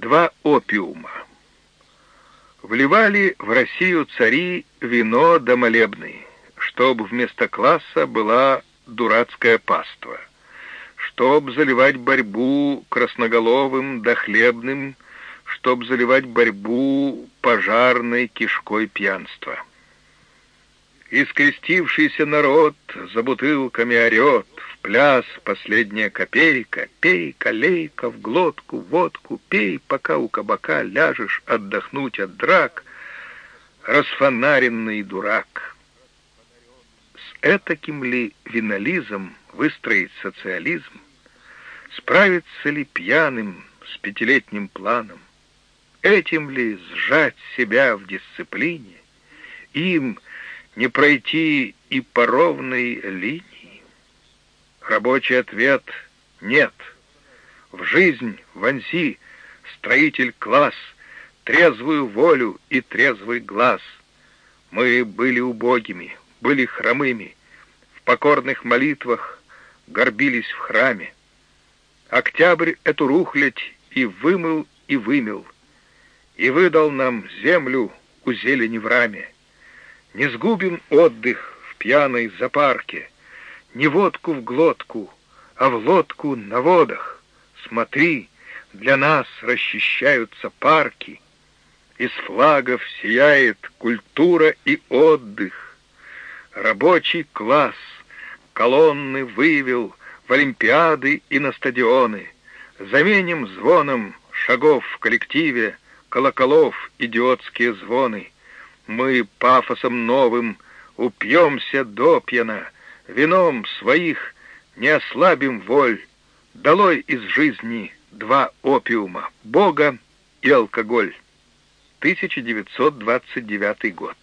Два опиума. Вливали в Россию цари вино да молебны, чтобы вместо класса была дурацкая паства, чтоб заливать борьбу красноголовым да хлебным, чтоб заливать борьбу пожарной кишкой пьянства. Искрестившийся народ за бутылками орет, пляс последняя копейка, пей, колейка, в глотку, водку, пей, пока у кабака ляжешь отдохнуть от драк, расфонаренный дурак. С этаким ли винолизом выстроить социализм? Справиться ли пьяным с пятилетним планом? Этим ли сжать себя в дисциплине? Им — не пройти и по ровной линии? Рабочий ответ — нет. В жизнь вонзи, строитель класс, трезвую волю и трезвый глаз. Мы были убогими, были хромыми, в покорных молитвах горбились в храме. Октябрь эту рухлядь и вымыл, и вымел, и выдал нам землю у зелени в раме. Не сгубим отдых в пьяной запарке, Не водку в глотку, а в лодку на водах. Смотри, для нас расчищаются парки, Из флагов сияет культура и отдых. Рабочий класс колонны вывел В олимпиады и на стадионы. Заменим звоном шагов в коллективе Колоколов идиотские звоны — мы пафосом новым упьемся допьяно, вином своих не ослабим воль. Долой из жизни два опиума — Бога и алкоголь. 1929 год.